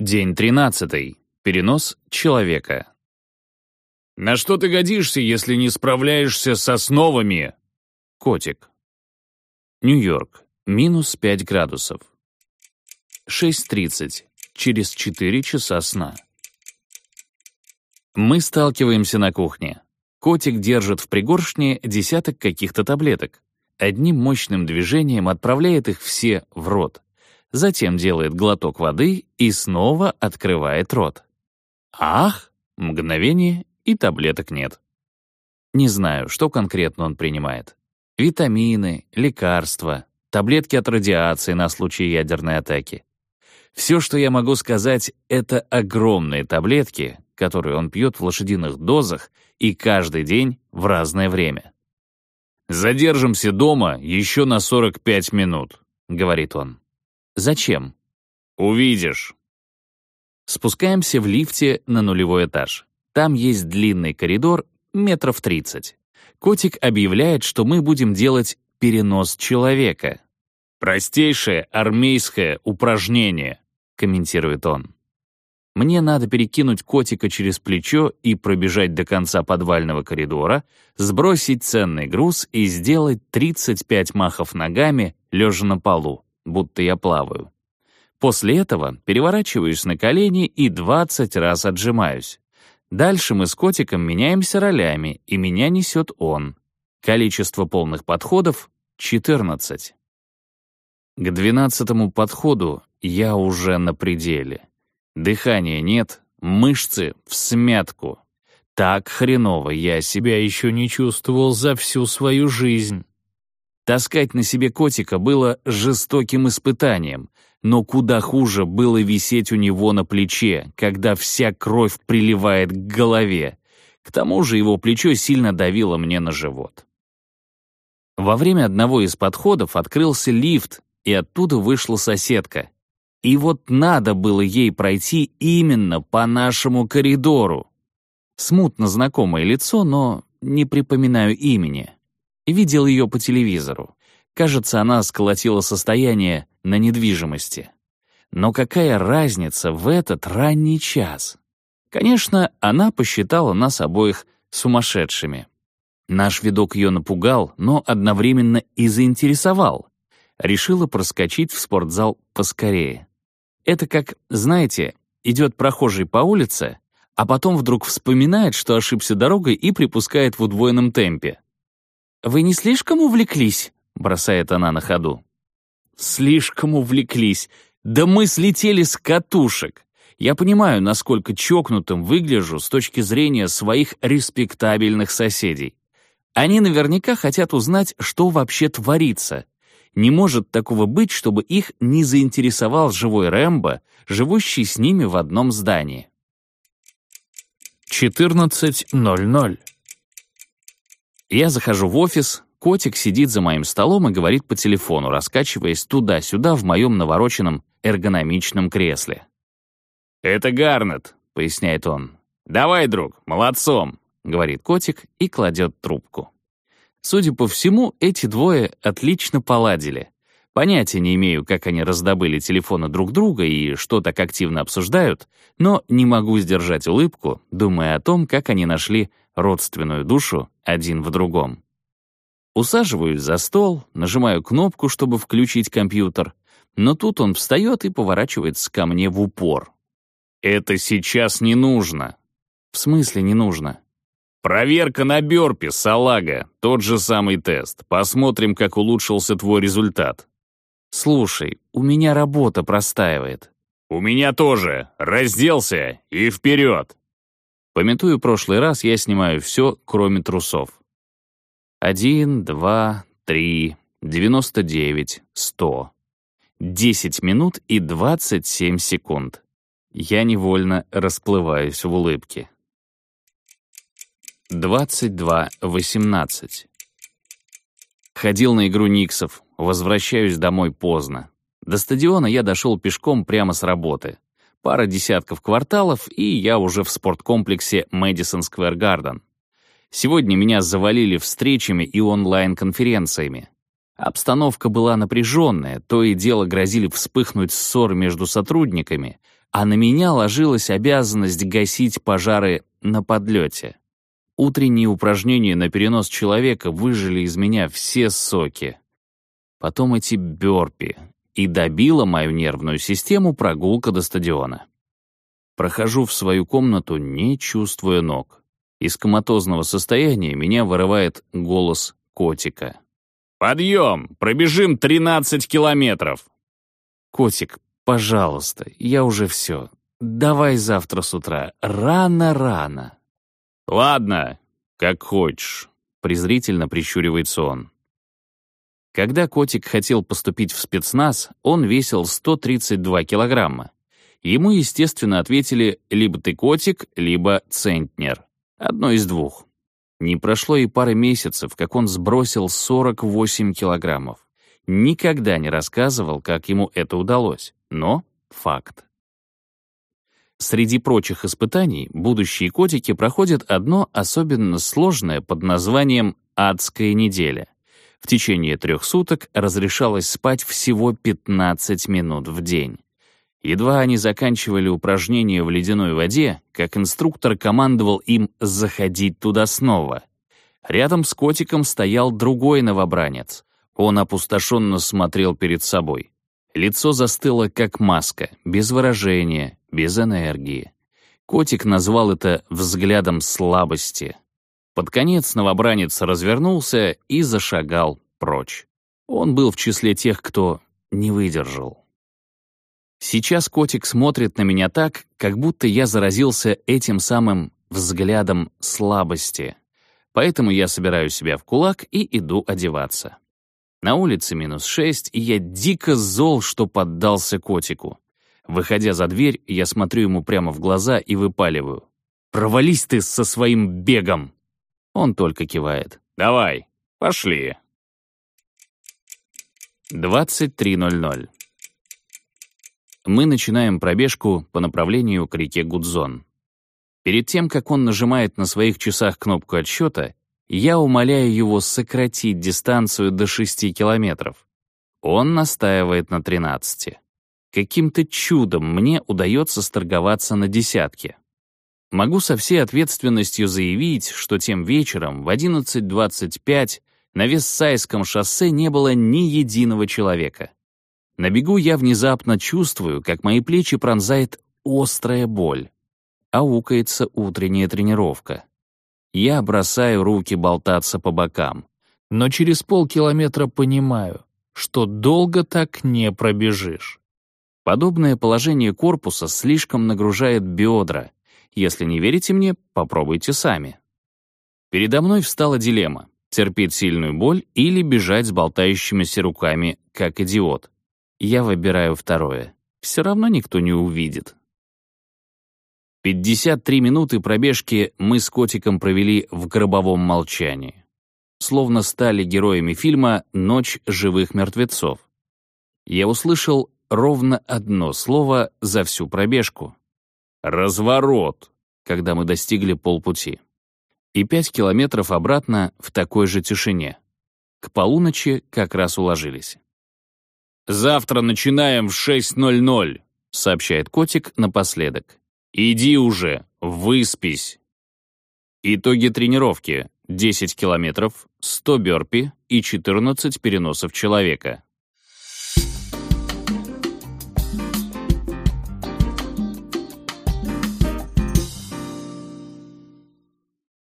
День 13. Перенос человека. «На что ты годишься, если не справляешься с основами?» Котик. Нью-Йорк. Минус 5 градусов. 6.30. Через 4 часа сна. Мы сталкиваемся на кухне. Котик держит в пригоршне десяток каких-то таблеток. Одним мощным движением отправляет их все в рот. Затем делает глоток воды и снова открывает рот. Ах! Мгновение, и таблеток нет. Не знаю, что конкретно он принимает. Витамины, лекарства, таблетки от радиации на случай ядерной атаки. Все, что я могу сказать, это огромные таблетки, которые он пьет в лошадиных дозах и каждый день в разное время. «Задержимся дома еще на 45 минут», — говорит он. «Зачем?» «Увидишь». Спускаемся в лифте на нулевой этаж. Там есть длинный коридор, метров 30. Котик объявляет, что мы будем делать перенос человека. «Простейшее армейское упражнение», — комментирует он. Мне надо перекинуть котика через плечо и пробежать до конца подвального коридора, сбросить ценный груз и сделать 35 махов ногами, лежа на полу, будто я плаваю. После этого переворачиваюсь на колени и 20 раз отжимаюсь. Дальше мы с котиком меняемся ролями, и меня несет он. Количество полных подходов — 14. К двенадцатому подходу я уже на пределе. Дыхания нет, мышцы в смятку. Так хреново я себя еще не чувствовал за всю свою жизнь. Таскать на себе котика было жестоким испытанием, но куда хуже было висеть у него на плече, когда вся кровь приливает к голове. К тому же его плечо сильно давило мне на живот. Во время одного из подходов открылся лифт, и оттуда вышла соседка. И вот надо было ей пройти именно по нашему коридору. Смутно знакомое лицо, но не припоминаю имени. Видел ее по телевизору. Кажется, она сколотила состояние на недвижимости. Но какая разница в этот ранний час? Конечно, она посчитала нас обоих сумасшедшими. Наш видок ее напугал, но одновременно и заинтересовал. Решила проскочить в спортзал поскорее. Это как, знаете, идет прохожий по улице, а потом вдруг вспоминает, что ошибся дорогой и припускает в удвоенном темпе. «Вы не слишком увлеклись?» — бросает она на ходу. «Слишком увлеклись. Да мы слетели с катушек. Я понимаю, насколько чокнутым выгляжу с точки зрения своих респектабельных соседей. Они наверняка хотят узнать, что вообще творится, не может такого быть, чтобы их не заинтересовал живой Рэмбо, живущий с ними в одном здании. 14.00. Я захожу в офис, котик сидит за моим столом и говорит по телефону, раскачиваясь туда-сюда в моем навороченном эргономичном кресле. «Это Гарнет», — поясняет он. «Давай, друг, молодцом», — говорит котик и кладет трубку. Судя по всему, эти двое отлично поладили. Понятия не имею, как они раздобыли телефоны друг друга и что так активно обсуждают, но не могу сдержать улыбку, думая о том, как они нашли родственную душу один в другом. Усаживаюсь за стол, нажимаю кнопку, чтобы включить компьютер, но тут он встает и поворачивается ко мне в упор. «Это сейчас не нужно». «В смысле не нужно?» «Проверка на бёрпи, салага. Тот же самый тест. Посмотрим, как улучшился твой результат». «Слушай, у меня работа простаивает». «У меня тоже. Разделся и вперед!» Пометую прошлый раз, я снимаю все, кроме трусов. Один, два, три, девяносто девять, сто. Десять минут и двадцать семь секунд. Я невольно расплываюсь в улыбке. 22.18. Ходил на игру Никсов, возвращаюсь домой поздно. До стадиона я дошел пешком прямо с работы. Пара десятков кварталов, и я уже в спорткомплексе Мэдисон Сквер Гарден. Сегодня меня завалили встречами и онлайн-конференциями. Обстановка была напряженная, то и дело грозили вспыхнуть ссоры между сотрудниками, а на меня ложилась обязанность гасить пожары на подлете. Утренние упражнения на перенос человека выжили из меня все соки. Потом эти бёрпи, и добила мою нервную систему прогулка до стадиона. Прохожу в свою комнату, не чувствуя ног. Из коматозного состояния меня вырывает голос котика. «Подъем! Пробежим 13 километров!» «Котик, пожалуйста, я уже все. Давай завтра с утра. Рано-рано». «Ладно, как хочешь», — презрительно прищуривается он. Когда котик хотел поступить в спецназ, он весил 132 килограмма. Ему, естественно, ответили «либо ты котик, либо центнер». Одно из двух. Не прошло и пары месяцев, как он сбросил 48 килограммов. Никогда не рассказывал, как ему это удалось, но факт. Среди прочих испытаний будущие котики проходят одно особенно сложное под названием «адская неделя». В течение трех суток разрешалось спать всего 15 минут в день. Едва они заканчивали упражнения в ледяной воде, как инструктор командовал им заходить туда снова. Рядом с котиком стоял другой новобранец. Он опустошенно смотрел перед собой. Лицо застыло, как маска, без выражения, без энергии. Котик назвал это взглядом слабости. Под конец новобранец развернулся и зашагал прочь. Он был в числе тех, кто не выдержал. Сейчас котик смотрит на меня так, как будто я заразился этим самым взглядом слабости. Поэтому я собираю себя в кулак и иду одеваться. На улице минус шесть, и я дико зол, что поддался котику. Выходя за дверь, я смотрю ему прямо в глаза и выпаливаю. «Провались ты со своим бегом!» Он только кивает. «Давай, пошли!» 23.00 Мы начинаем пробежку по направлению к реке Гудзон. Перед тем, как он нажимает на своих часах кнопку отсчета, я умоляю его сократить дистанцию до 6 километров. Он настаивает на 13. Каким-то чудом мне удается сторговаться на десятке. Могу со всей ответственностью заявить, что тем вечером в 11.25 на Вессайском шоссе не было ни единого человека. На бегу я внезапно чувствую, как мои плечи пронзает острая боль. Аукается утренняя тренировка. Я бросаю руки болтаться по бокам, но через полкилометра понимаю, что долго так не пробежишь. Подобное положение корпуса слишком нагружает бедра. Если не верите мне, попробуйте сами. Передо мной встала дилемма — терпеть сильную боль или бежать с болтающимися руками, как идиот. Я выбираю второе. Все равно никто не увидит. 53 минуты пробежки мы с котиком провели в гробовом молчании. Словно стали героями фильма «Ночь живых мертвецов». Я услышал ровно одно слово за всю пробежку. «Разворот», когда мы достигли полпути. И пять километров обратно в такой же тишине. К полуночи как раз уложились. «Завтра начинаем в 6.00», — сообщает котик напоследок. «Иди уже, выспись». Итоги тренировки. 10 километров, 100 бёрпи и 14 переносов человека.